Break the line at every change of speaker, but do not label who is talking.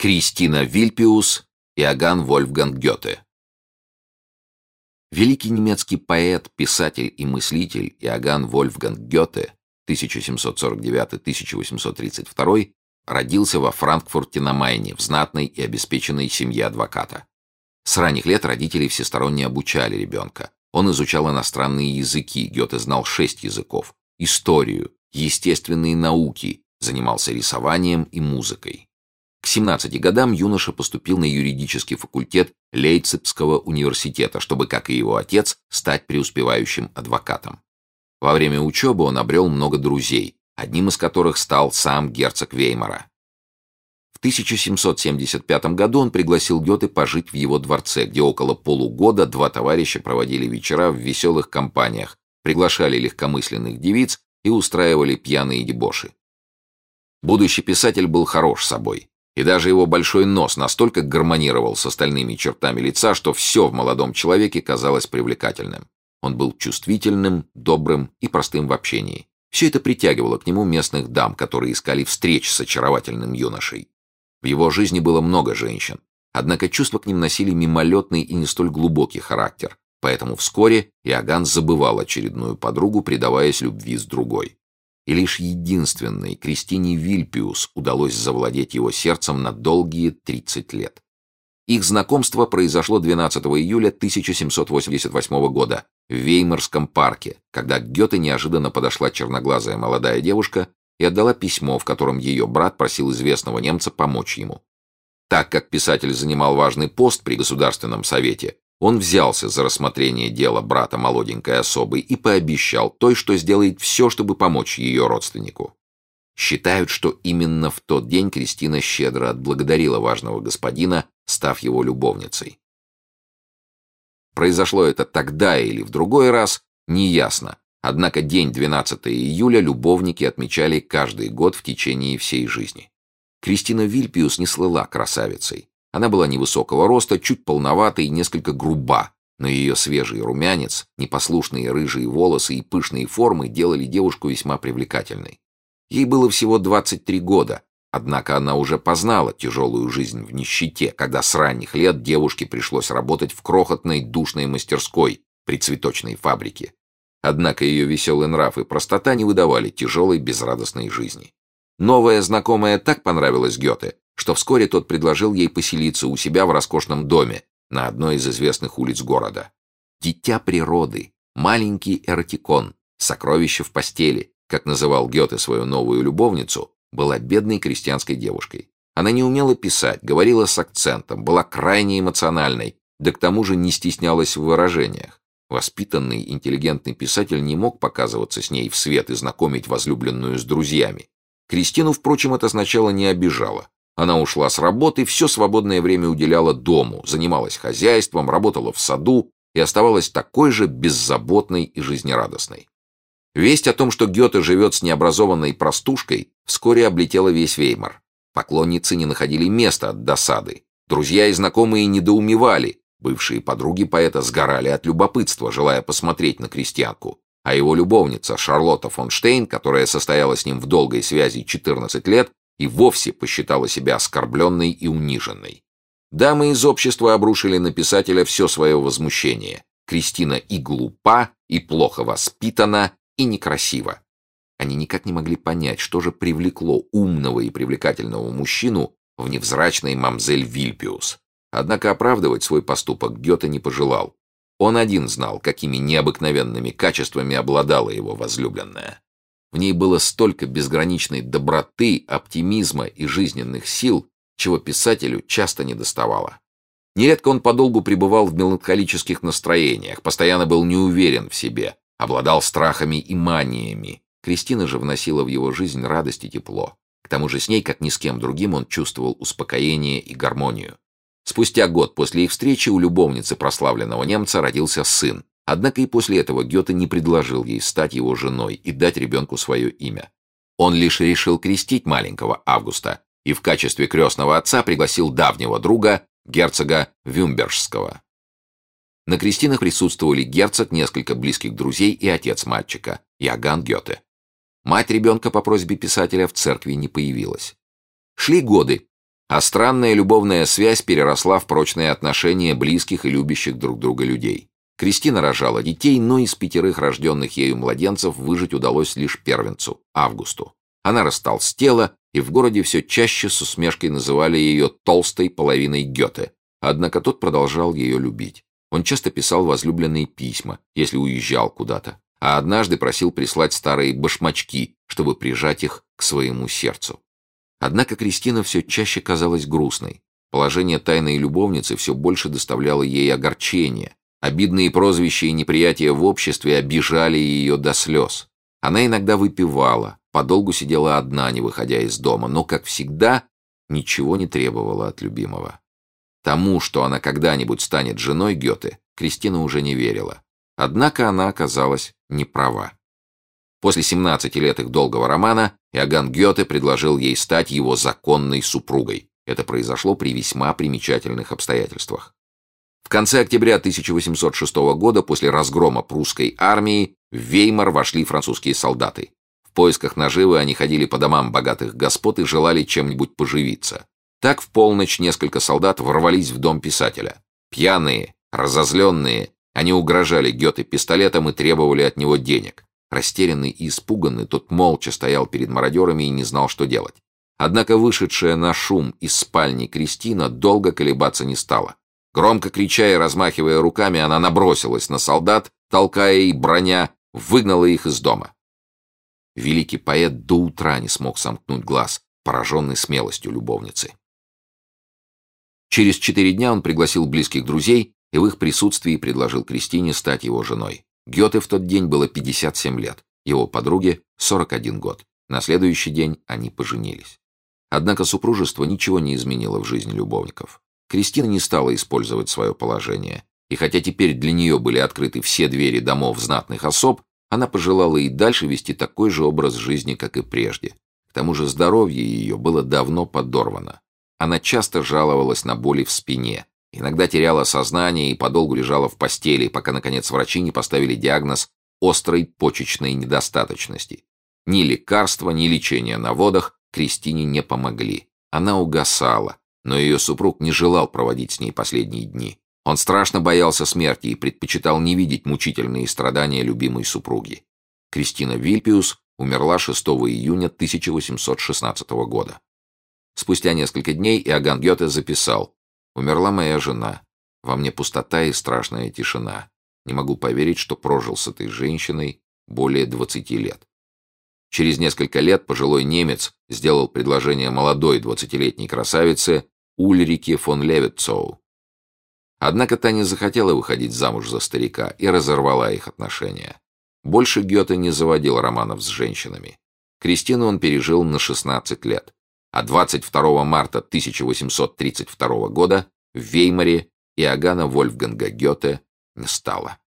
Кристина Вильпиус, Иоганн Вольфганг Гёте. Великий немецкий поэт, писатель и мыслитель Иоганн Вольфганг Гёте 1749-1832 родился во Франкфурте на Майне в знатной и обеспеченной семье адвоката. С ранних лет родители всесторонне обучали ребенка. Он изучал иностранные языки, Гёте знал шесть языков, историю, естественные науки, занимался рисованием и музыкой. К 17 годам юноша поступил на юридический факультет Лейпцигского университета, чтобы, как и его отец, стать преуспевающим адвокатом. Во время учебы он обрел много друзей, одним из которых стал сам герцог Веймара. В 1775 году он пригласил Гёте пожить в его дворце, где около полугода два товарища проводили вечера в веселых компаниях, приглашали легкомысленных девиц и устраивали пьяные дебоши. Будущий писатель был хорош собой, и даже его большой нос настолько гармонировал с остальными чертами лица, что все в молодом человеке казалось привлекательным. Он был чувствительным, добрым и простым в общении. Все это притягивало к нему местных дам, которые искали встреч с очаровательным юношей. В его жизни было много женщин, однако чувства к ним носили мимолетный и не столь глубокий характер, поэтому вскоре Иоганн забывал очередную подругу, предаваясь любви с другой и лишь единственной, Кристине Вильпиус, удалось завладеть его сердцем на долгие 30 лет. Их знакомство произошло 12 июля 1788 года в Веймарском парке, когда к Гёте неожиданно подошла черноглазая молодая девушка и отдала письмо, в котором ее брат просил известного немца помочь ему. Так как писатель занимал важный пост при Государственном совете, он взялся за рассмотрение дела брата молоденькой особы и пообещал той, что сделает все, чтобы помочь ее родственнику. Считают, что именно в тот день Кристина щедро отблагодарила важного господина, став его любовницей. Произошло это тогда или в другой раз, неясно. Однако день 12 июля любовники отмечали каждый год в течение всей жизни. Кристина Вильпиус не слыла красавицей. Она была невысокого роста, чуть полновата и несколько груба, но ее свежий румянец, непослушные рыжие волосы и пышные формы делали девушку весьма привлекательной. Ей было всего 23 года, однако она уже познала тяжелую жизнь в нищете, когда с ранних лет девушке пришлось работать в крохотной душной мастерской при цветочной фабрике. Однако ее веселый нрав и простота не выдавали тяжелой безрадостной жизни. Новая знакомая так понравилась Гёте, что вскоре тот предложил ей поселиться у себя в роскошном доме на одной из известных улиц города. «Дитя природы», маленький эротикон, сокровище в постели, как называл Гёте свою новую любовницу, была бедной крестьянской девушкой. Она не умела писать, говорила с акцентом, была крайне эмоциональной, да к тому же не стеснялась в выражениях. Воспитанный, интеллигентный писатель не мог показываться с ней в свет и знакомить возлюбленную с друзьями. Кристину, впрочем, это сначала не обижало. Она ушла с работы, все свободное время уделяла дому, занималась хозяйством, работала в саду и оставалась такой же беззаботной и жизнерадостной. Весть о том, что Гёте живет с необразованной простушкой, вскоре облетела весь Веймар. Поклонницы не находили места от досады. Друзья и знакомые недоумевали. Бывшие подруги поэта сгорали от любопытства, желая посмотреть на крестьянку. А его любовница Шарлотта фон Штейн, которая состояла с ним в долгой связи 14 лет, и вовсе посчитала себя оскорбленной и униженной. Дамы из общества обрушили на писателя все свое возмущение. Кристина и глупа, и плохо воспитана, и некрасива. Они никак не могли понять, что же привлекло умного и привлекательного мужчину в невзрачной мамзель Вильпиус. Однако оправдывать свой поступок Гёте не пожелал. Он один знал, какими необыкновенными качествами обладала его возлюбленная. В ней было столько безграничной доброты, оптимизма и жизненных сил, чего писателю часто не доставало. Нередко он подолгу пребывал в меланхолических настроениях, постоянно был неуверен в себе, обладал страхами и маниями. Кристина же вносила в его жизнь радость и тепло. К тому же с ней, как ни с кем другим, он чувствовал успокоение и гармонию. Спустя год после их встречи у любовницы прославленного немца родился сын, Однако и после этого Гёте не предложил ей стать его женой и дать ребенку свое имя. Он лишь решил крестить маленького Августа и в качестве крестного отца пригласил давнего друга, герцога Вюмбержского. На крестинах присутствовали герцог, несколько близких друзей и отец мальчика, Яган Гёте. Мать ребенка по просьбе писателя в церкви не появилась. Шли годы. А странная любовная связь переросла в прочные отношения близких и любящих друг друга людей. Кристина рожала детей, но из пятерых рожденных ею младенцев выжить удалось лишь первенцу, Августу. Она растолстела, и в городе все чаще с усмешкой называли ее «толстой половиной Гёте», однако тот продолжал ее любить. Он часто писал возлюбленные письма, если уезжал куда-то, а однажды просил прислать старые башмачки, чтобы прижать их к своему сердцу. Однако Кристина все чаще казалась грустной. Положение тайной любовницы все больше доставляло ей огорчения. Обидные прозвища и неприятия в обществе обижали ее до слез. Она иногда выпивала, подолгу сидела одна, не выходя из дома, но, как всегда, ничего не требовала от любимого. Тому, что она когда-нибудь станет женой Гёте, Кристина уже не верила. Однако она оказалась не права. После 17 лет их долгого романа Иоганн Гёте предложил ей стать его законной супругой. Это произошло при весьма примечательных обстоятельствах. В конце октября 1806 года, после разгрома прусской армии, в Веймар вошли французские солдаты. В поисках наживы они ходили по домам богатых господ и желали чем-нибудь поживиться. Так в полночь несколько солдат ворвались в дом писателя. Пьяные, разозленные, они угрожали Гёте пистолетом и требовали от него денег. Растерянный и испуганный, тот молча стоял перед мародерами и не знал, что делать. Однако вышедшая на шум из спальни Кристина долго колебаться не стала. Громко крича и размахивая руками, она набросилась на солдат, толкая и броня, выгнала их из дома. Великий поэт до утра не смог сомкнуть глаз, пораженный смелостью любовницы. Через четыре дня он пригласил близких друзей и в их присутствии предложил Кристине стать его женой. Гёте в тот день было 57 лет, его подруге 41 год. На следующий день они поженились. Однако супружество ничего не изменило в жизни любовников. Кристина не стала использовать свое положение, и хотя теперь для нее были открыты все двери домов знатных особ, она пожелала и дальше вести такой же образ жизни, как и прежде. К тому же здоровье ее было давно подорвано. Она часто жаловалась на боли в спине, иногда теряла сознание и подолгу лежала в постели, пока, наконец, врачи не поставили диагноз острой почечной недостаточности. Ни лекарства, ни лечение на водах Кристине не помогли. Она угасала, но ее супруг не желал проводить с ней последние дни. Он страшно боялся смерти и предпочитал не видеть мучительные страдания любимой супруги. Кристина Вильпиус умерла 6 июня 1816 года. Спустя несколько дней Иоганн Гёте записал «Умерла моя жена. Во мне пустота и страшная тишина. Не могу поверить, что прожил с этой женщиной более 20 лет». Через несколько лет пожилой немец сделал предложение молодой двадцатилетней красавице Ульрике фон Левитцоу. Однако та не захотела выходить замуж за старика и разорвала их отношения. Больше Гёте не заводил романов с женщинами. Кристину он пережил на 16 лет, а 22 марта 1832 года в Веймаре Иоганна Вольфганга Гёте не стало.